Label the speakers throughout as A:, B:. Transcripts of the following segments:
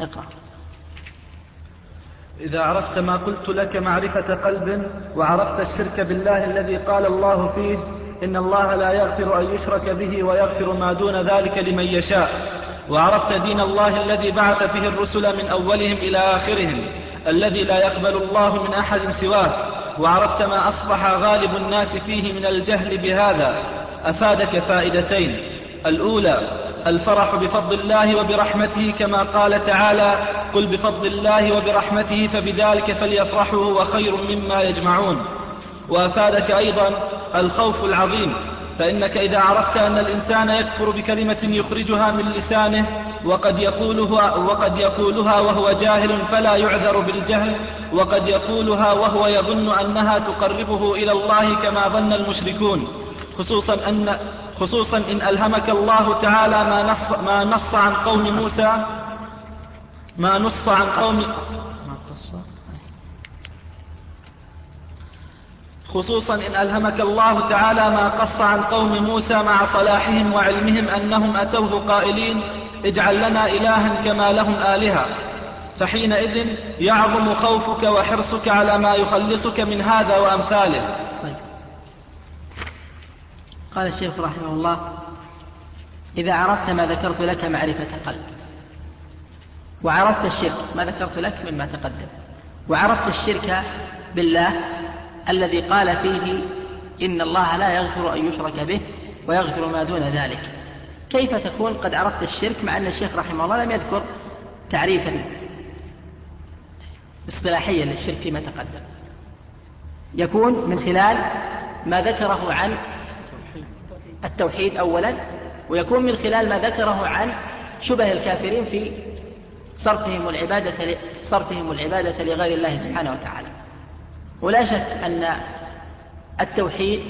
A: اقرأ.
B: إذا عرفت ما قلت لك معرفة قلب وعرفت الشرك بالله الذي قال الله فيه إن الله لا يغفر أن يشرك به ويغفر ما دون ذلك لمن يشاء. وعرفت دين الله الذي بعث فيه الرسل من أولهم إلى آخرهم الذي لا يقبل الله من أحد سواه. وعرفت ما أصبح غالب الناس فيه من الجهل بهذا. أفادك فائدتين. الأولى الفرح بفضل الله وبرحمته كما قال تعالى قل بفضل الله وبرحمته فبذلك فليفرحوا هو خير مما يجمعون. وأفادك أيضا الخوف العظيم فإنك إذا عرفت أن الإنسان يكفر بكلمة يخرجها من لسانه وقد يقولها وقد يقولها وهو جاهل فلا يعذر بالجهل وقد يقولها وهو يظن أنها تقربه إلى الله كما ظن المشركون خصوصا أن خصوصا إن ألهمك الله تعالى ما نص, ما نص عن قوم موسى. ما نص عن قوم خصوصا إن ألهمك الله تعالى ما قص عن قوم موسى مع صلاحهم وعلمهم أنهم أتوه قائلين اجعل لنا إلها كما لهم آلهة. فحينئذ يعظم خوفك وحرصك على ما يخلصك من هذا وأمثاله.
A: قال الشيخ رحمه الله إذا عرفت ما ذكرت لك معرفة قلب وعرفت الشرك ما ذكرت لك مما تقدم وعرفت الشرك بالله الذي قال فيه إن الله لا يغفر أن يشرك به ويغفر ما دون ذلك. كيف تكون قد عرفت الشرك مع أن الشيخ رحمه الله لم يذكر تعريفا اصطلاحيا للشرك فيما تقدم؟ يكون من خلال ما ذكره عن التوحيد أولا ويكون من خلال ما ذكره عن شبه الكافرين في صرفهم العبادة صرفهم العبادة لغير الله سبحانه وتعالى. ولا شك أن التوحيد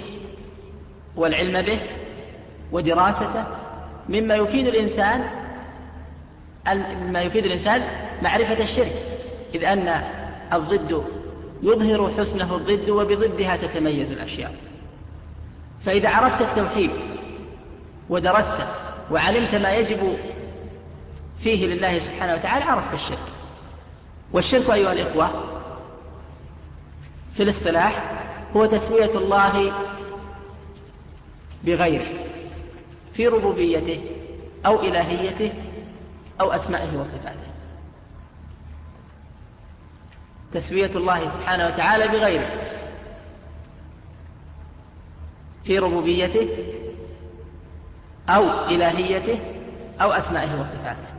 A: والعلم به ودراسته مما يفيد الإنسان مما يفيد الإنسان معرفة الشرك. إذ أن الضد يظهر حسنه الضد وبضدها تتميز الأشياء. فإذا عرفت التوحيد ودرسته وعلمت ما يجب فيه لله سبحانه وتعالى عرفت الشرك والشرك أيها الإخوة في الاصطلاح هو تسوية الله بغيره في ربوبيته أو إلهيته أو أسمائه وصفاته. تسوية الله سبحانه وتعالى بغيره في ربوبيته أو إلهيته أو أسمائه وصفاته.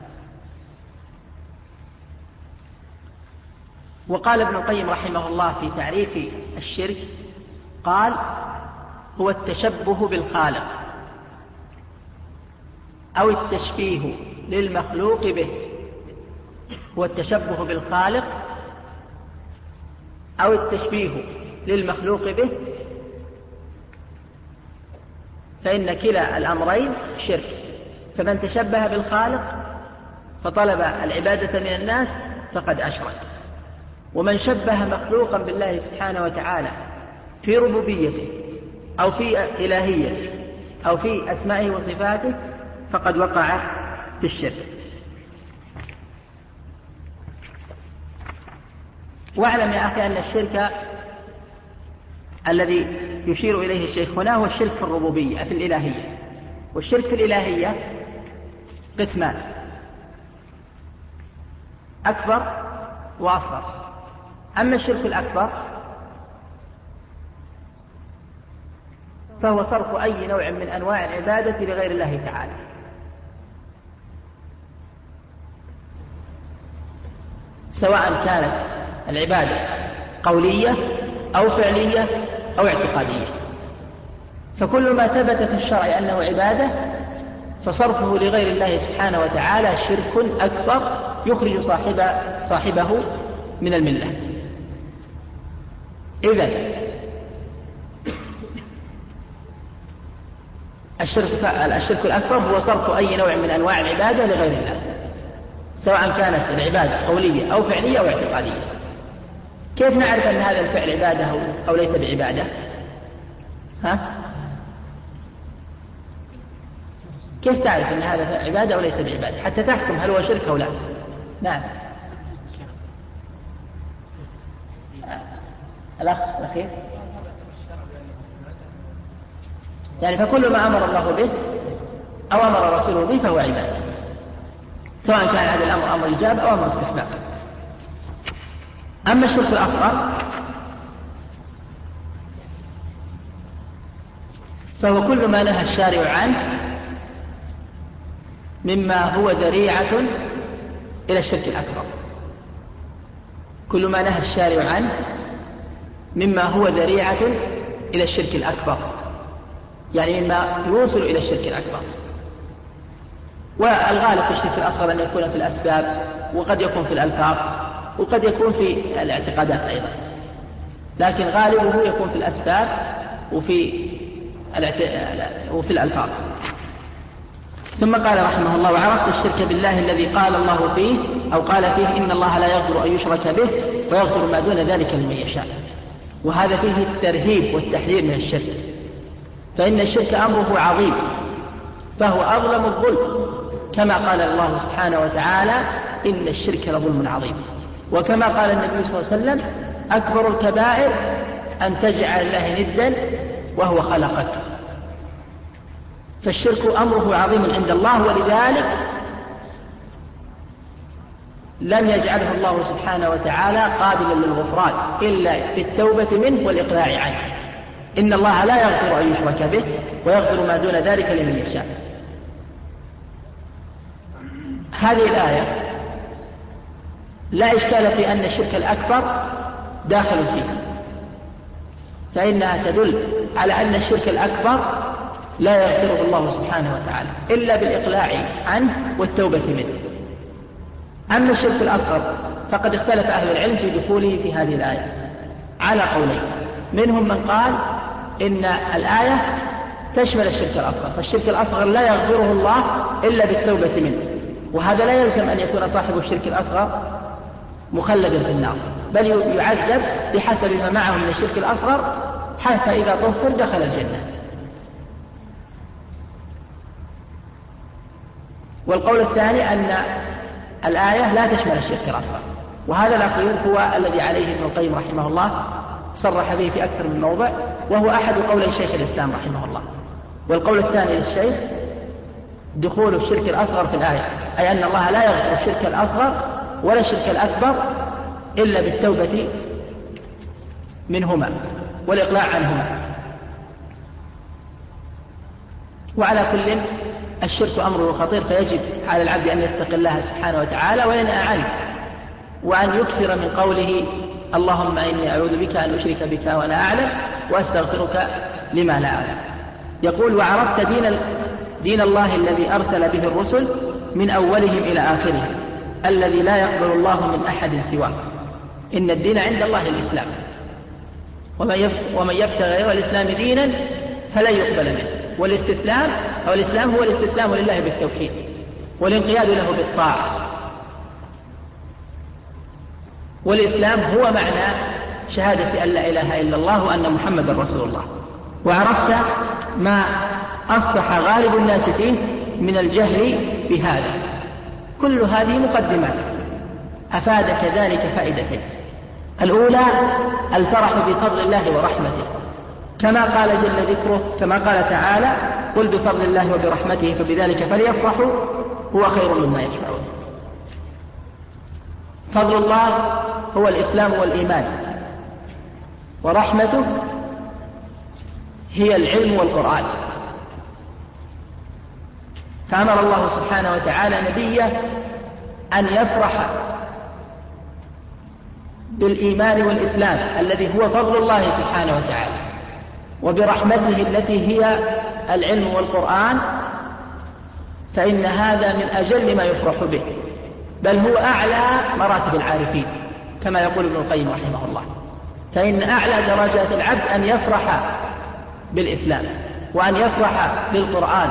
A: وقال ابن القيم رحمه الله في تعريف الشرك قال هو التشبه بالخالق أو التشبيه للمخلوق به. هو التشبه بالخالق أو التشبيه للمخلوق به فإن كلا الأمرين شرك. فمن تشبه بالخالق فطلب العبادة من الناس فقد أشرك. ومن شبه مخلوقا بالله سبحانه وتعالى في ربوبيته أو في إلهيته أو في أسمائه وصفاته فقد وقع في الشرك. واعلم يا أخي أن الشرك الذي يشير إليه الشيخ هنا هو الشرك في الربوبية في الإلهية. والشرك في الإلهية قسمان. أكبر وأصغر. أما الشرك الأكبر فهو صرف أي نوع من أنواع العبادة لغير الله تعالى. سواء كانت العبادة قولية أو فعلية أو اعتقادية. فكل ما ثبت في الشرع أنه عبادة فصرفه لغير الله سبحانه وتعالى شرك أكبر يخرج صاحب صاحبه من الملة. إذا الشرك الشرك الأكبر هو صرف أي نوع من أنواع العبادة لغير الله سواء كانت العبادة قولية أو فعلية أو اعتقادية. كيف نعرف أن هذا الفعل عبادة أو ليس بعبادة؟ ها؟ كيف تعرف أن هذا عبادة أو ليس بعبادة؟ حتى تحكم هل هو شرك أو لا. نعم. الأخ الأخير. يعني فكل ما أمر الله به أو أمر رسوله به فهو عبادة. سواء كان هذا الأمر أمر إيجاب أو أمر استحباب. أما الشرك الأصغر فهو كل ما نهى الشارع عنه مما هو ذريعة إلى الشرك الأكبر. كل ما نهى الشارع عنه مما هو ذريعة إلى الشرك الأكبر. يعني مما يوصل إلى الشرك الأكبر. والغالب في الشرك الأصغر أن يكون في الأسباب وقد يكون في الألفاظ. وقد يكون في الاعتقادات أيضا. لكن غالبه يكون في الأسباب وفي وفي الألفاظ. ثم قال رحمه الله وعرفت الشرك بالله الذي قال الله فيه أو قال فيه إن الله لا يغفر أن يشرك به ويغفر ما دون ذلك لمن يشاء. وهذا فيه الترهيب والتحذير من الشرك. فإن الشرك أمره عظيم فهو أظلم الظلم. كما قال الله سبحانه وتعالى إن الشرك لظلم عظيم. وكما قال النبي صلى الله عليه وسلم أكبر الكبائر أن تجعل الله ندا وهو خلقك. فالشرك أمره عظيم عند الله ولذلك لم يجعله الله سبحانه وتعالى قابلا للغفران إلا بالتوبة منه والإقلاع عنه. إن الله لا يغفر أن يشرك به ويغفر ما دون ذلك لمن يشاء. هذه الآية لا إشكال في أن الشرك الأكبر داخل فيه. فإنها تدل على أن الشرك الأكبر لا يغفره الله سبحانه وتعالى إلا بالإقلاع عنه والتوبة منه. أما الشرك الأصغر فقد اختلف أهل العلم في دخوله في هذه الآية. على قولين منهم من قال إن الآية تشمل الشرك الأصغر فالشرك الأصغر لا يغفره الله إلا بالتوبة منه. وهذا لا يلزم أن يكون صاحب الشرك الأصغر مخلدا في النار بل يعذب بحسب ما معه من الشرك الأصغر حتى إذا طهر دخل الجنة. والقول الثاني أن الآية لا تشمل الشرك الأصغر وهذا الأخير هو الذي عليه ابن القيم رحمه الله صرح به في أكثر من موضع وهو أحد قولي شيخ الإسلام رحمه الله. والقول الثاني للشيخ دخول الشرك الأصغر في الآية أي أن الله لا يغفر الشرك الأصغر ولا الشرك الأكبر إلا بالتوبة منهما والإقلاع عنهما. وعلى كل الشرك أمره خطير فيجب على العبد أن يتقي الله سبحانه وتعالى وينأى عنه وأن يكثر من قوله اللهم إني أعوذ بك أن أشرك بك وأنا أعلم وأستغفرك لما لا أعلم. يقول وعرفت دين دين الله الذي أرسل به الرسل من أولهم إلى آخرهم. الذي لا يقبل الله من أحد سواه. إن الدين عند الله الإسلام. ومن يبتغي غير الإسلام دينا فلن يقبل منه. والاستسلام أو الإسلام هو الاستسلام لله بالتوحيد. والانقياد له بالطاعة. والإسلام هو معنى شهادة أن لا إله إلا الله وأن محمدا رسول الله. وعرفت ما أصبح غالب الناس فيه من الجهل بهذا. كل هذه مقدمات أفادك ذلك فائدتين. الأولى الفرح بفضل الله ورحمته. كما قال جل ذكره كما قال تعالى قل بفضل الله وبرحمته فبذلك فليفرحوا هو خير مما يجمعون فضل الله هو الإسلام والإيمان. ورحمته هي العلم والقرآن. فأمر الله سبحانه وتعالى نبيه أن يفرح بالإيمان والإسلام الذي هو فضل الله سبحانه وتعالى وبرحمته التي هي العلم والقرآن فإن هذا من أجل ما يفرح به بل هو أعلى مراتب العارفين كما يقول ابن القيم رحمه الله. فإن أعلى درجات العبد أن يفرح بالإسلام وأن يفرح بالقرآن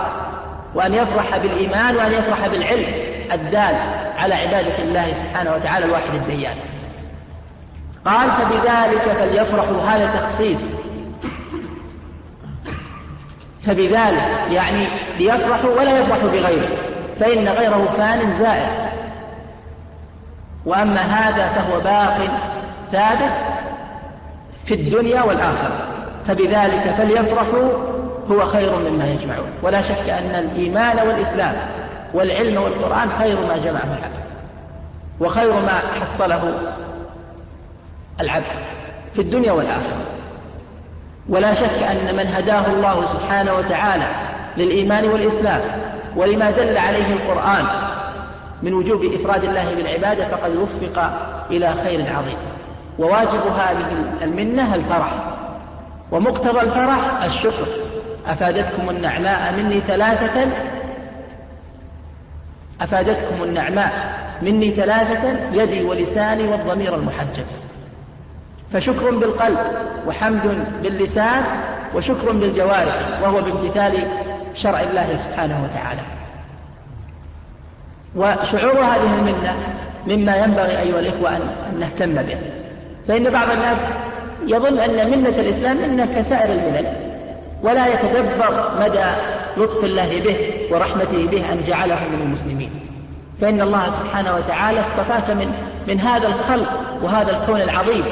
A: وأن يفرح بالإيمان وأن يفرح بالعلم الدال على عبادة الله سبحانه وتعالى الواحد الديان. قال فبذلك فليفرحوا هذا تخصيص. فبذلك يعني ليفرحوا ولا يفرحوا بغيره فإن غيره فان زائر. وأما هذا فهو باق ثابت في الدنيا والآخرة. فبذلك فليفرحوا هو خير مما يجمعون. ولا شك أن الإيمان والإسلام والعلم والقرآن خير ما جمعه العبد. وخير ما حصله العبد في الدنيا والآخرة. ولا شك أن من هداه الله سبحانه وتعالى للإيمان والإسلام ولما دل عليه القرآن من وجوب إفراد الله بالعبادة فقد وفق إلى خير عظيم. وواجب هذه المنة الفرح. ومقتضى الفرح الشكر. أفادتكم النعماء مني ثلاثة؟ أفادتكم النعماء مني ثلاثة يدي ولساني والضمير المحجب. فشكر بالقلب وحمد باللسان وشكر بالجوارح وهو بامتثال شرع الله سبحانه وتعالى. وشعور هذه المنة مما ينبغي أيها الإخوة أن نهتم به. فإن بعض الناس يظن أن منة الإسلام منة كسائر الملل ولا يتدبر مدى لطف الله به ورحمته به أن جعله من المسلمين. فإن الله سبحانه وتعالى اصطفاك من من هذا الخلق وهذا الكون العظيم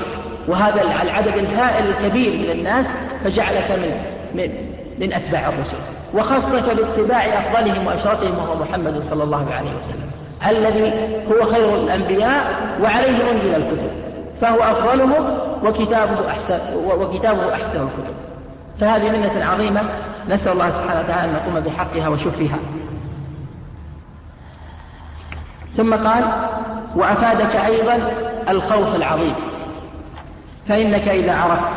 A: وهذا العدد الهائل الكبير من الناس فجعلك من من من أتباع الرسل. وخصك باتباع أفضلهم وأشرفهم وهو محمد صلى الله عليه وسلم الذي هو خير الأنبياء وعليه أنزل الكتب فهو أفضلهم وكتابه أحسن وكتابه أحسن الكتب. فهذه منة عظيمة. نسأل الله سبحانه وتعالى أن نقوم بحقها وشكرها. ثم قال وأفادك أيضا الخوف العظيم. فإنك إذا عرفت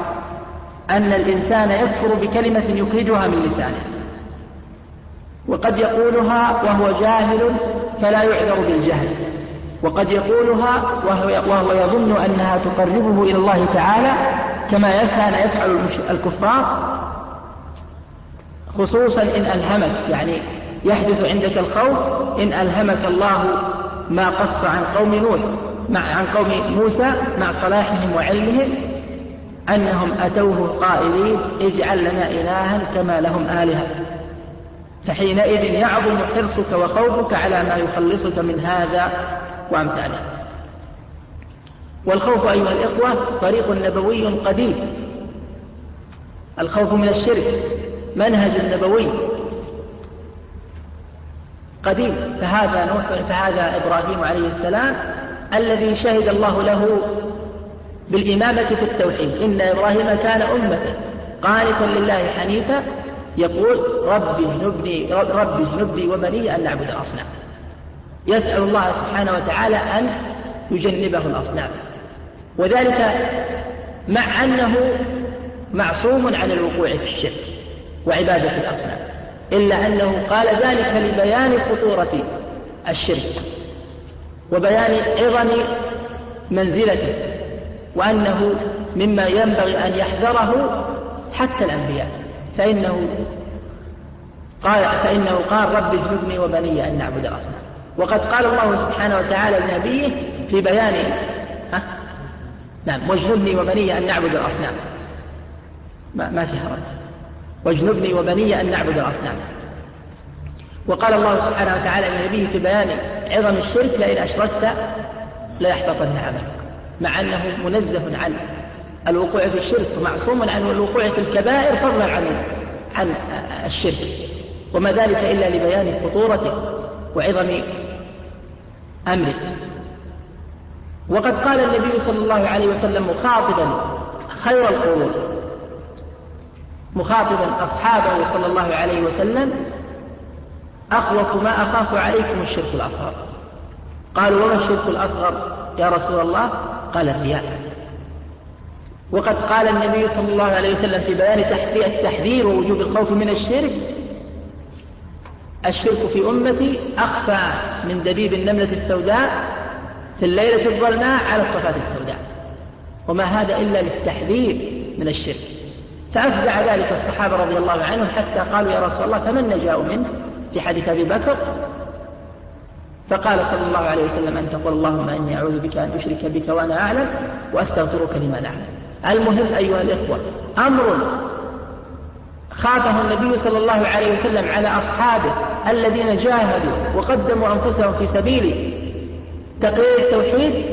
A: أن الإنسان يكفر بكلمة يخرجها من لسانه وقد يقولها وهو جاهل فلا يعذر بالجهل وقد يقولها وهو, وهو يظن أنها تقربه إلى الله تعالى كما كان يفعل الكفار خصوصا إن ألهمك يعني يحدث عندك الخوف إن ألهمك الله ما قص عن قوم نوح مع عن قوم موسى مع صلاحهم وعلمهم أنهم أتوه قائلين اجعل لنا إلها كما لهم آلهة. فحينئذ يعظم حرصك وخوفك على ما يخلصك من هذا وأمثاله. والخوف أيها الإخوة طريق نبوي قديم. الخوف من الشرك منهج نبوي قديم. فهذا نوح فهذا إبراهيم عليه السلام الذي شهد الله له بالإمامة في التوحيد. إن إبراهيم كان أمة قانتا لله حنيفا يقول ربي اجنبني ربي اجنبني وبني أن نعبد الأصنام. يسأل الله سبحانه وتعالى أن يجنبه الأصنام. وذلك مع أنه معصوم عن الوقوع في الشرك وعبادة الأصنام إلا أنه قال ذلك لبيان خطورة الشرك وبيان عظم منزلته وأنه مما ينبغي أن يحذره حتى الأنبياء فإنه قال فإنه قال رب اجنبني وبني أن نعبد الأصنام وقد قال الله سبحانه وتعالى لنبيه في بيان؟ نعم واجنبني وبني أن نعبد الأصنام. ما, ما فيها رد. واجنبني وبني أن نعبد الأصنام. وقال الله سبحانه وتعالى لنبيه في بيان عظم الشرك لئن أشركت ليحبطن عملك مع أنه منزه عن الوقوع في الشرك ومعصوم عن الوقوع في الكبائر فضلا عن عن الشرك. وما ذلك إلا لبيان خطورته وعظم أمره. وقد قال النبي صلى الله عليه وسلم مخاطبا خير القرون مخاطبا أصحابه صلى الله عليه وسلم. أخوف ما أخاف عليكم الشرك الأصغر. قالوا وما الشرك الأصغر يا رسول الله؟ قال الرياء. وقد قال النبي صلى الله عليه وسلم في بيان التحذير ووجوب الخوف من الشرك الشرك في أمتي أخفى من دبيب النملة السوداء في الليلة الظلماء على الصفات السوداء. وما هذا إلا للتحذير من الشرك. فأفزع ذلك الصحابة رضي الله عنهم حتى قالوا يا رسول الله فمن نجاء منه؟ في حديث أبي بكر. فقال صلى الله عليه وسلم أن تقول اللهم إني أعوذ بك أن أشرك بك وأنا أعلم وأستغفرك لما لا أعلم المهم أيها الإخوة أمر خافه النبي صلى الله عليه وسلم على أصحابه الذين جاهدوا وقدموا أنفسهم في سبيله تقرير التوحيد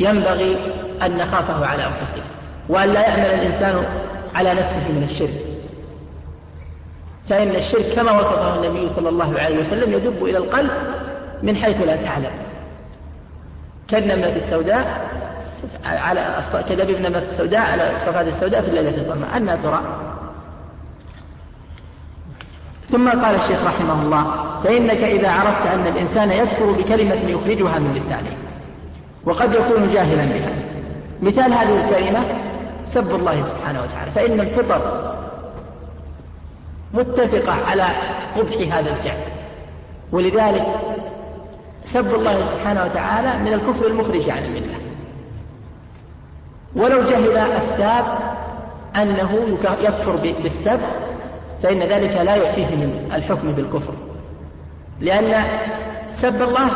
A: ينبغي أن نخافه على أنفسنا وأن لا يعمل الإنسان على نفسه من الشرك. فإن الشرك كما وصفه النبي صلى الله عليه وسلم يدب إلى القلب من حيث لا تعلم. كالنملة السوداء على كدب النملة السوداء على الصفات السوداء في الليلة الظلماء أنها ترى ثم قال الشيخ رحمه الله فإنك إذا عرفت أن الإنسان يكفر بكلمة يخرجها من لسانه وقد يكون جاهلا بها. مثال هذه الكلمة سب الله سبحانه وتعالى فإن الفطر متفقة على قبح هذا الفعل ولذلك سب الله سبحانه وتعالى من الكفر المخرج عن الملة. ولو جهل أسباب أنه يكفر بالسب فإن ذلك لا يعفيه من الحكم بالكفر. لأن سب الله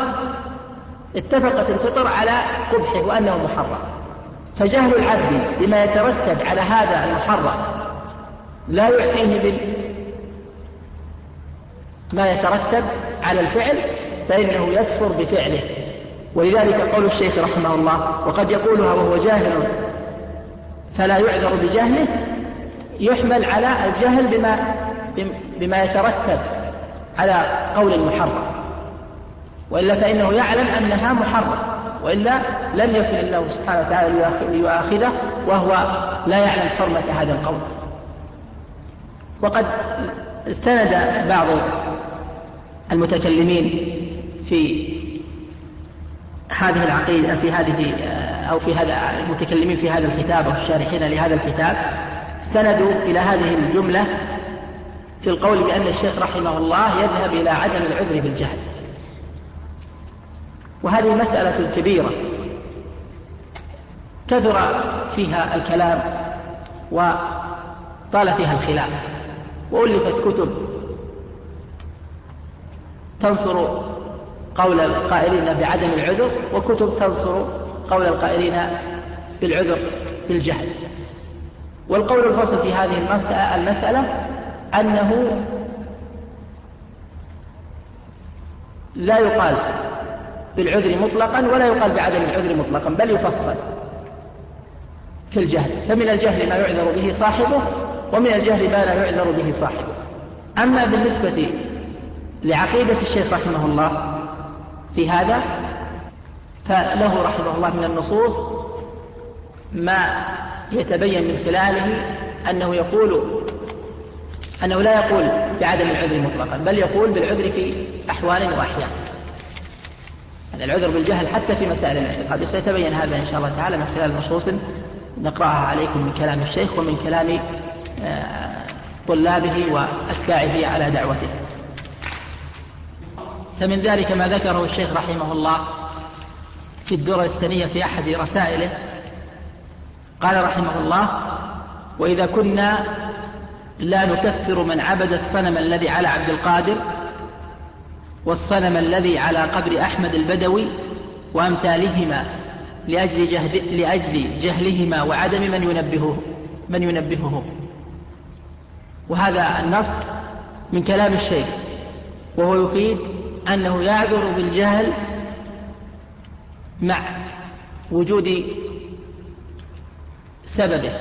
A: اتفقت الفطر على قبحه وأنه محرم. فجهل العبد بما يترتب على هذا المحرم لا يعفيه بال ما يترتب على الفعل فإنه يكفر بفعله. ولذلك قول الشيخ رحمه الله وقد يقولها وهو جاهل فلا يعذر بجهله يحمل على الجهل بما بما يترتب على قول المحرم. وإلا فإنه يعلم أنها محرم وإلا لم يكن الله سبحانه وتعالى ليؤاخذه وهو لا يعلم حرمة هذا القول. وقد استند بعض المتكلمين في هذه العقيدة في هذه أو في هذا المتكلمين في هذا الكتاب أو الشارحين لهذا الكتاب استندوا إلى هذه الجملة في القول بأن الشيخ رحمه الله يذهب إلى عدم العذر بالجهل. وهذه مسألة كبيرة. كثر فيها الكلام وطال فيها الخلاف. وألفت كتب تنصر قول القائلين بعدم العذر وكتب تنصر قول القائلين بالعذر بالجهل. والقول الفصل في هذه المسألة أنه لا يقال بالعذر مطلقا ولا يقال بعدم العذر مطلقا بل يفصل في الجهل. فمن الجهل ما يعذر به صاحبه ومن الجهل ما لا يعذر به صاحبه. أما بالنسبة لعقيدة الشيخ رحمه الله في هذا فله رحمه الله من النصوص ما يتبين من خلاله أنه يقول أنه لا يقول بعدم العذر مطلقا بل يقول بالعذر في أحوال وأحيان. يعني العذر بالجهل حتى في مسائل الاعتقاد. سيتبين هذا إن شاء الله تعالى من خلال نصوص نقرأها عليكم من كلام الشيخ ومن كلام آه، طلابه وأتباعه على دعوته. فمن ذلك ما ذكره الشيخ رحمه الله في الدرة السنية في أحد رسائله قال رحمه الله وإذا كنا لا نكفر من عبد الصنم الذي على عبد القادر والصنم الذي على قبر أحمد البدوي وأمثالهما لأجل, جهد لأجل جهلهما وعدم من ينبهه من ينبههم وهذا النص من كلام الشيخ وهو يفيد أنه يعذر بالجهل مع وجود سببه.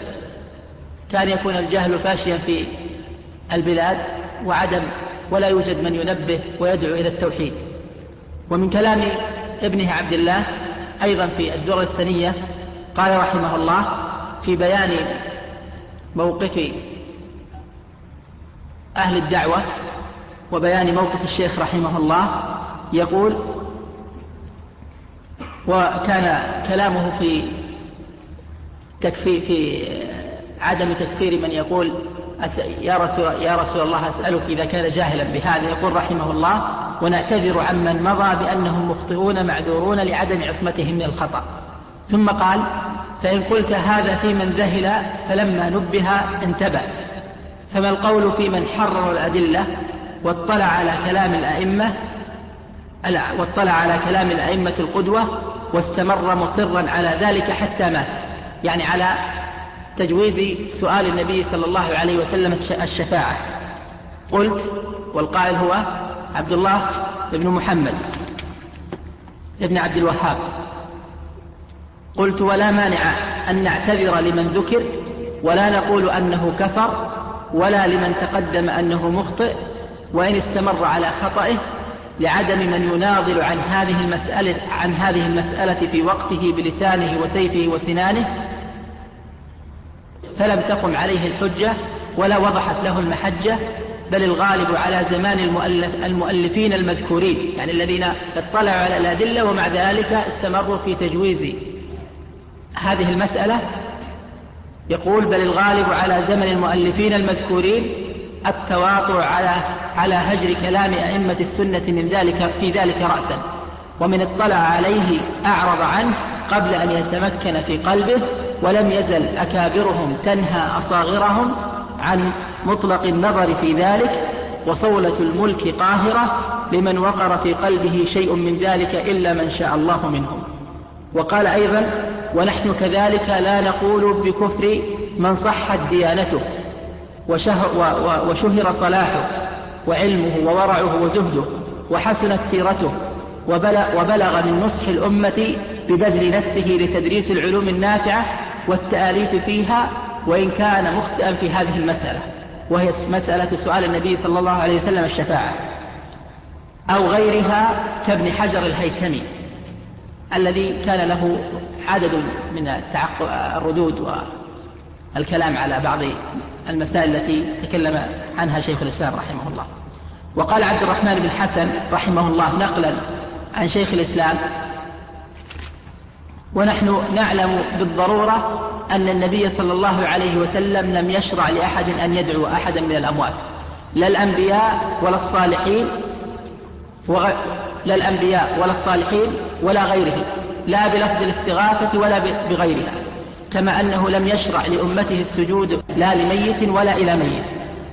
A: كان يكون الجهل فاشيا في البلاد وعدم ولا يوجد من ينبه ويدعو إلى التوحيد. ومن كلام ابنه عبد الله أيضا في الدرة السنية قال رحمه الله في بيان موقف أهل الدعوة وبيان موقف الشيخ رحمه الله يقول وكان كلامه في تكفي في عدم تكفير من يقول يا رسول يا رسول الله أسألك إذا كان جاهلا بهذا يقول رحمه الله ونعتذر عمن مضى بأنهم مخطئون معذورون لعدم عصمتهم من الخطأ. ثم قال فإن قلت هذا في من ذهل فلما نبه انتبه. فما القول في من حرر الأدلة واطلع على كلام الأئمة؟ واطلع على كلام الأئمة القدوة واستمر مصرا على ذلك حتى مات. يعني على تجويز سؤال النبي صلى الله عليه وسلم الشفاعة. قلت والقائل هو عبد الله بن محمد ابن عبد الوهاب. قلت ولا مانع أن نعتذر لمن ذكر ولا نقول أنه كفر ولا لمن تقدم أنه مخطئ وإن استمر على خطئه لعدم من يناضل عن هذه المسألة عن هذه المسألة في وقته بلسانه وسيفه وسنانه فلم تقم عليه الحجة ولا وضحت له المحجة بل الغالب على زمان المؤلف المؤلفين المذكورين يعني الذين اطلعوا على الأدلة ومع ذلك استمروا في تجويز هذه المسألة. يقول بل الغالب على زمن المؤلفين المذكورين التواطؤ على على هجر كلام أئمة السنة من ذلك في ذلك رأسا ومن اطلع عليه أعرض عنه قبل أن يتمكن في قلبه ولم يزل أكابرهم تنهى أصاغرهم عن مطلق النظر في ذلك وصولة الملك قاهرة لمن وقر في قلبه شيء من ذلك إلا من شاء الله منهم. وقال أيضا ونحن كذلك لا نقول بكفر من صحت ديانته وشهر صلاحه وعلمه وورعه وزهده وحسنت سيرته وبلغ من نصح الأمة ببذل نفسه لتدريس العلوم النافعة والتآليف فيها وإن كان مخطئا في هذه المسألة وهي مسألة سؤال النبي صلى الله عليه وسلم الشفاعة أو غيرها كابن حجر الهيثمي الذي كان له عدد من الردود والكلام على بعض المسائل التي تكلم عنها شيخ الإسلام رحمه الله. وقال عبد الرحمن بن حسن رحمه الله نقلا عن شيخ الإسلام ونحن نعلم بالضرورة أن النبي صلى الله عليه وسلم لم يشرع لأحد أن يدعو أحدا من الأموات. لا الأنبياء ولا الصالحين وغ... لا الأنبياء ولا الصالحين ولا غيرهم لا بلفظ الاستغاثة ولا بغيرها كما أنه لم يشرع لأمته السجود لا لميت ولا إلى ميت.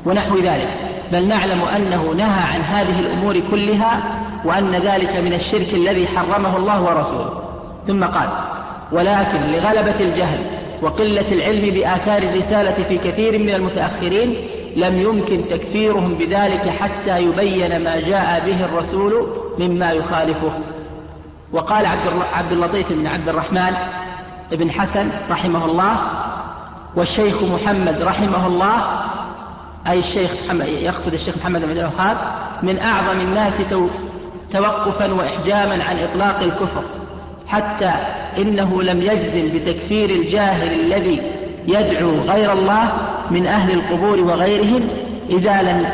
A: ونحو ذلك بل نعلم أنه نهى عن هذه الأمور كلها وأن ذلك من الشرك الذي حرمه الله ورسوله. ثم قال ولكن لغلبة الجهل وقلة العلم بآثار الرسالة في كثير من المتأخرين لم يمكن تكفيرهم بذلك حتى يبين ما جاء به الرسول مما يخالفه. وقال عبد اللطيف بن عبد الرحمن بن حسن رحمه الله والشيخ محمد رحمه الله أي الشيخ محمد يقصد الشيخ محمد بن الوهاب من أعظم الناس توقفا وإحجاما عن إطلاق الكفر. حتى إنه لم يجزم بتكفير الجاهل الذي يدعو غير الله من أهل القبور وغيرهم إذا لم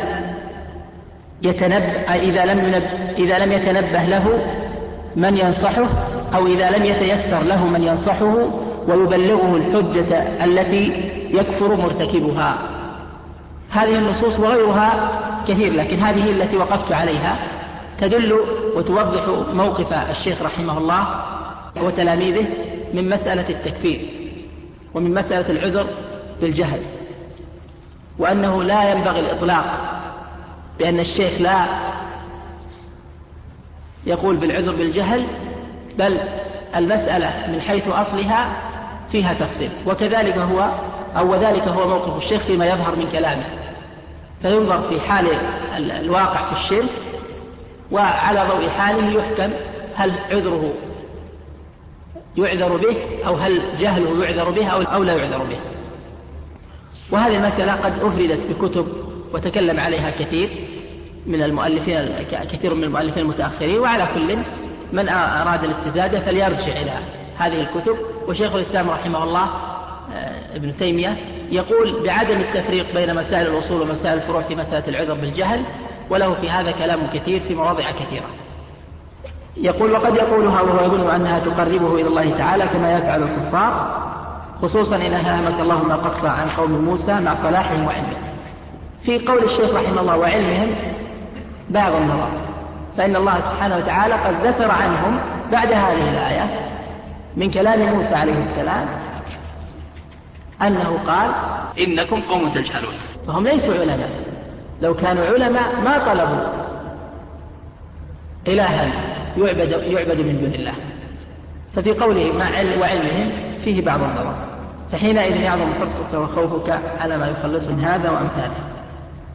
A: يتنبه إذا لم إذا لم يتنبه له من ينصحه أو إذا لم يتيسر له من ينصحه ويبلغه الحجة التي يكفر مرتكبها. هذه النصوص وغيرها كثير لكن هذه التي وقفت عليها تدل وتوضح موقف الشيخ رحمه الله وتلاميذه من مسألة التكفير ومن مسألة العذر بالجهل وأنه لا ينبغي الإطلاق بأن الشيخ لا يقول بالعذر بالجهل بل المسألة من حيث أصلها فيها تفصيل وكذلك هو أو وذلك هو موقف الشيخ فيما يظهر من كلامه. فينظر في حال الواقع في الشرك وعلى ضوء حاله يحكم هل عذره يعذر به أو هل جهله يعذر به أو لا يعذر به. وهذه المسألة قد أفردت بكتب وتكلم عليها كثير من المؤلفين كثير من المؤلفين المتأخرين وعلى كل من أراد الاستزادة فليرجع إلى هذه الكتب. وشيخ الإسلام رحمه الله آه، ابن تيمية يقول بعدم التفريق بين مسائل الأصول ومسائل الفروع في مسألة العذر بالجهل وله في هذا كلام كثير في مواضع كثيرة. يقول وقد يقولها وهو يظن أنها تقربه إلى الله تعالى كما يفعل الكفار خصوصا إن هامك الله ما قص عن قوم موسى مع صلاحهم وعلمهم. في قول الشيخ رحمه الله وعلمهم بعض النظر فإن الله سبحانه وتعالى قد ذكر عنهم بعد هذه الآية من كلام موسى عليه السلام أنه قال
B: إنكم قوم تجهلون.
A: فهم ليسوا علماء لو كانوا علماء ما طلبوا إلها. يعبد, يعبد من دون الله. ففي قوله مع علم وعلمهم فيه بعض النظر. فحينئذ يعظم حرصك وخوفك على ما يخلص من هذا وأمثاله.